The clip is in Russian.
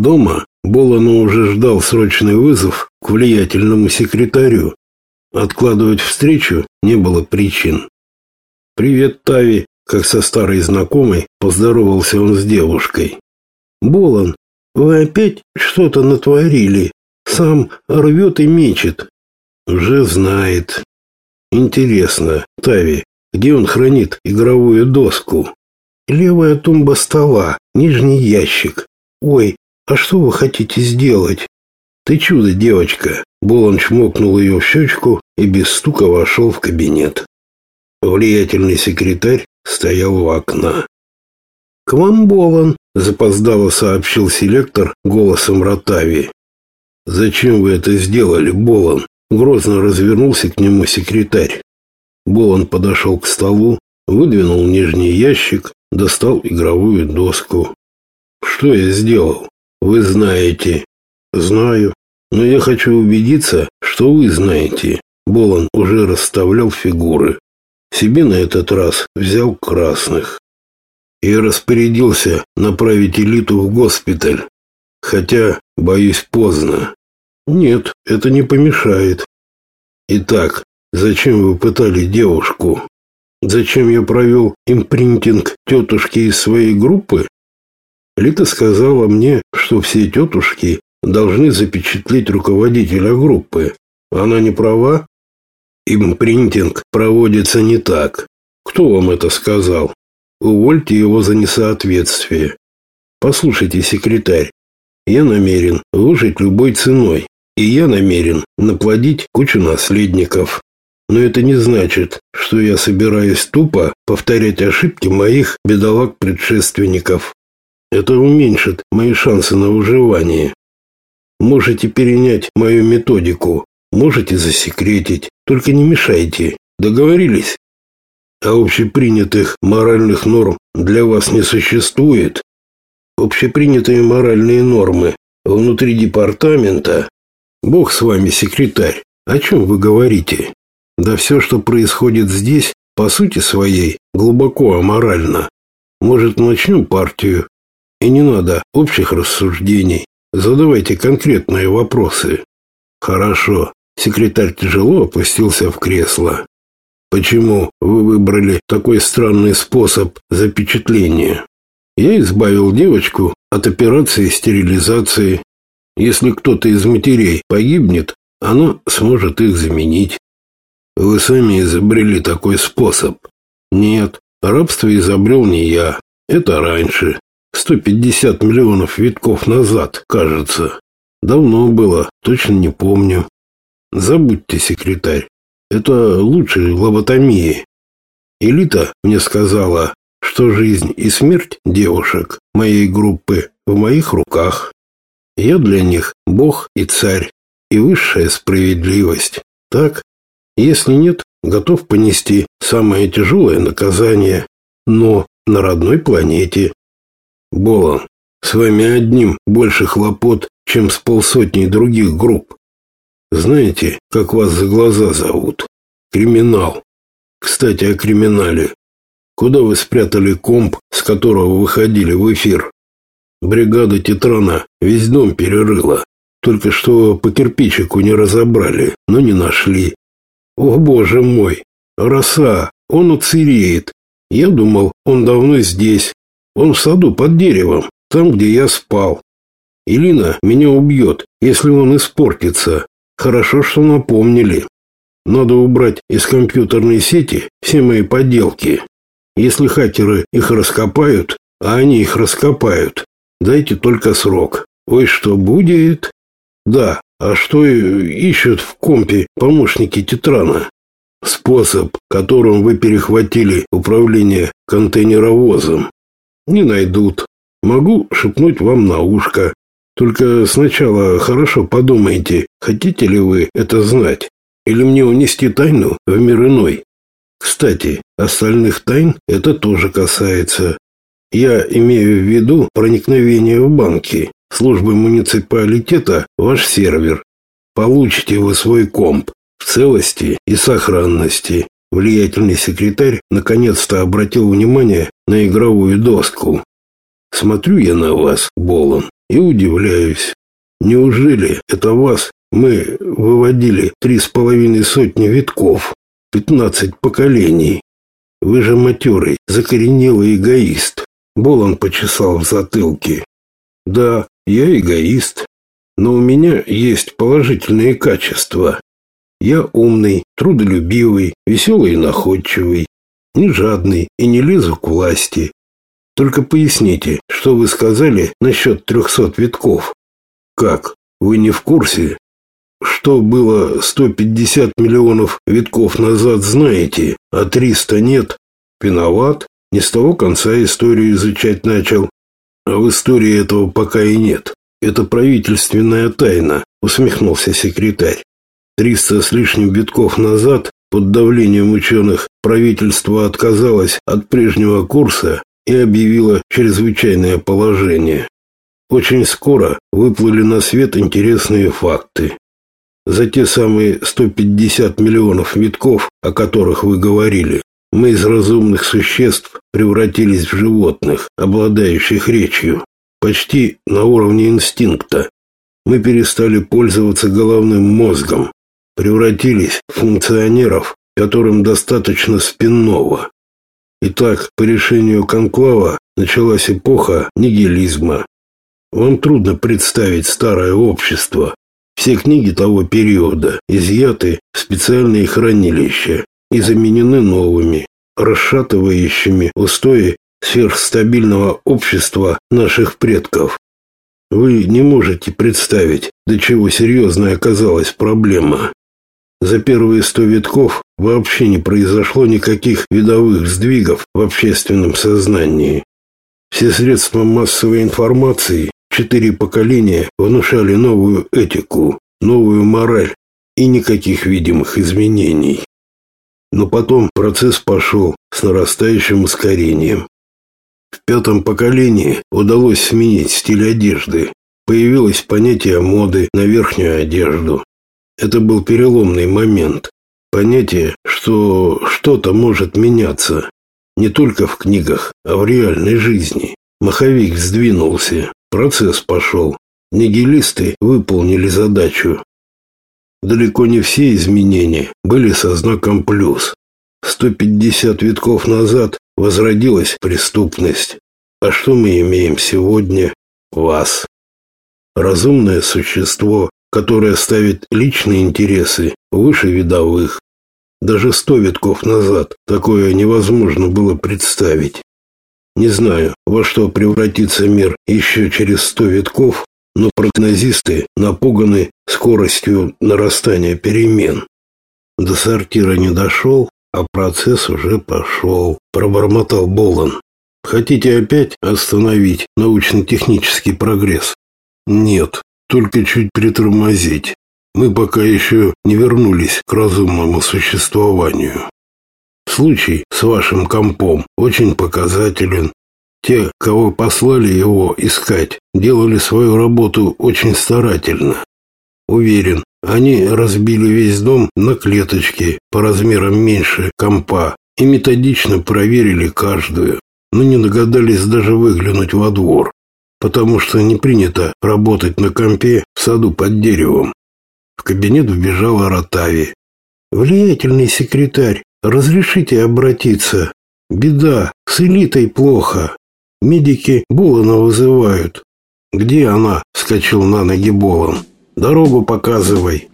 Дома Болону уже ждал срочный вызов к влиятельному секретарю. Откладывать встречу не было причин. «Привет, Тави!» Как со старой знакомой поздоровался он с девушкой. «Болон, вы опять что-то натворили? Сам рвет и мечет». «Уже знает. Интересно, Тави, где он хранит игровую доску?» «Левая тумба стола, нижний ящик. Ой, а что вы хотите сделать?» «Ты чудо, девочка!» Болон чмокнул ее в щечку и без стука вошел в кабинет. Влиятельный секретарь стоял у окна. «К вам Болон», — запоздало сообщил селектор голосом Ротави. «Зачем вы это сделали, Болон?» Грозно развернулся к нему секретарь. Болон подошел к столу, выдвинул нижний ящик, достал игровую доску. «Что я сделал? Вы знаете». «Знаю. Но я хочу убедиться, что вы знаете». Болон уже расставлял фигуры. Себе на этот раз взял красных. И распорядился направить элиту в госпиталь. Хотя, боюсь, поздно. Нет, это не помешает. Итак, зачем вы пытали девушку? Зачем я провел импринтинг тетушки из своей группы? Лита сказала мне, что все тетушки должны запечатлеть руководителя группы. Она не права? Импринтинг проводится не так. Кто вам это сказал? Увольте его за несоответствие. Послушайте, секретарь, я намерен выжить любой ценой, и я намерен наплодить кучу наследников. Но это не значит, что я собираюсь тупо повторять ошибки моих бедолаг-предшественников. Это уменьшит мои шансы на выживание. Можете перенять мою методику, можете засекретить, только не мешайте. Договорились? А общепринятых моральных норм для вас не существует? Общепринятые моральные нормы внутри департамента? Бог с вами, секретарь. О чем вы говорите? Да все, что происходит здесь, по сути своей, глубоко аморально. Может, начнем партию? И не надо общих рассуждений. Задавайте конкретные вопросы. Хорошо. Секретарь тяжело опустился в кресло. Почему вы выбрали такой странный способ запечатления? Я избавил девочку от операции стерилизации. Если кто-то из матерей погибнет, она сможет их заменить. Вы сами изобрели такой способ. Нет, рабство изобрел не я. Это раньше. 150 миллионов витков назад, кажется. Давно было, точно не помню. Забудьте, секретарь. Это лучше лоботомии. Элита мне сказала, что жизнь и смерть девушек моей группы в моих руках. Я для них бог и царь, и высшая справедливость. Так? Если нет, готов понести самое тяжелое наказание, но на родной планете. Болон, с вами одним больше хлопот, чем с полсотни других групп. Знаете, как вас за глаза зовут? Криминал. Кстати, о криминале. Куда вы спрятали комп, с которого выходили в эфир? Бригада Тетрана весь дом перерыла. Только что по кирпичику не разобрали, но не нашли. О, боже мой! Роса! Он уцелеет. Я думал, он давно здесь. Он в саду под деревом, там, где я спал. Илина меня убьет, если он испортится. Хорошо, что напомнили. Надо убрать из компьютерной сети все мои подделки. Если хакеры их раскопают, а они их раскопают, дайте только срок. Ой, что будет? Да, а что ищут в компе помощники Тетрана? Способ, которым вы перехватили управление контейнеровозом. Не найдут. Могу шепнуть вам на ушко. Только сначала хорошо подумайте, хотите ли вы это знать, или мне унести тайну в мир иной. Кстати, остальных тайн это тоже касается. Я имею в виду проникновение в банки, службы муниципалитета, ваш сервер. Получите вы свой комп в целости и сохранности. Влиятельный секретарь наконец-то обратил внимание на игровую доску. Смотрю я на вас, Болон, и удивляюсь. Неужели это вас мы выводили три с половиной сотни витков, пятнадцать поколений? Вы же матерый, закоренелый эгоист. Болон почесал в затылке. Да, я эгоист, но у меня есть положительные качества. Я умный, трудолюбивый, веселый и находчивый, не жадный и не лезу к власти. Только поясните, что вы сказали насчет трехсот витков? Как? Вы не в курсе? Что было 150 миллионов витков назад, знаете, а 300 нет? Виноват? Не с того конца историю изучать начал. А в истории этого пока и нет. Это правительственная тайна, усмехнулся секретарь. Триста с лишним битков назад, под давлением ученых, правительство отказалось от прежнего курса и объявило чрезвычайное положение. Очень скоро выплыли на свет интересные факты. За те самые 150 миллионов витков, о которых вы говорили, мы из разумных существ превратились в животных, обладающих речью, почти на уровне инстинкта. Мы перестали пользоваться головным мозгом, превратились в функционеров, которым достаточно спинного. Итак, по решению конклава началась эпоха нигилизма, вам трудно представить старое общество. Все книги того периода изъяты в специальные хранилища и заменены новыми, расшатывающими устои сверхстабильного общества наших предков. Вы не можете представить, до чего серьезной оказалась проблема. За первые сто витков вообще не произошло никаких видовых сдвигов в общественном сознании. Все средства массовой информации Четыре поколения внушали новую этику, новую мораль и никаких видимых изменений. Но потом процесс пошел с нарастающим ускорением. В пятом поколении удалось сменить стиль одежды. Появилось понятие моды на верхнюю одежду. Это был переломный момент. Понятие, что что-то может меняться. Не только в книгах, а в реальной жизни. Маховик сдвинулся. Процесс пошел. Нигилисты выполнили задачу. Далеко не все изменения были со знаком плюс. 150 витков назад возродилась преступность. А что мы имеем сегодня? Вас. Разумное существо, которое ставит личные интересы выше видовых. Даже сто витков назад такое невозможно было представить. Не знаю, во что превратится мир еще через сто витков, но прогнозисты напуганы скоростью нарастания перемен. До сортира не дошел, а процесс уже пошел, пробормотал Болон. Хотите опять остановить научно-технический прогресс? Нет, только чуть притормозить. Мы пока еще не вернулись к разумному существованию. Случай с вашим компом очень показателен. Те, кого послали его искать, делали свою работу очень старательно. Уверен, они разбили весь дом на клеточки по размерам меньше компа и методично проверили каждую, но не догадались даже выглянуть во двор, потому что не принято работать на компе в саду под деревом. В кабинет вбежала Ротави. Влиятельный секретарь Разрешите обратиться. Беда, с элитой плохо. Медики Булана вызывают. Где она? Вскочил на ноги Болан. Дорогу показывай.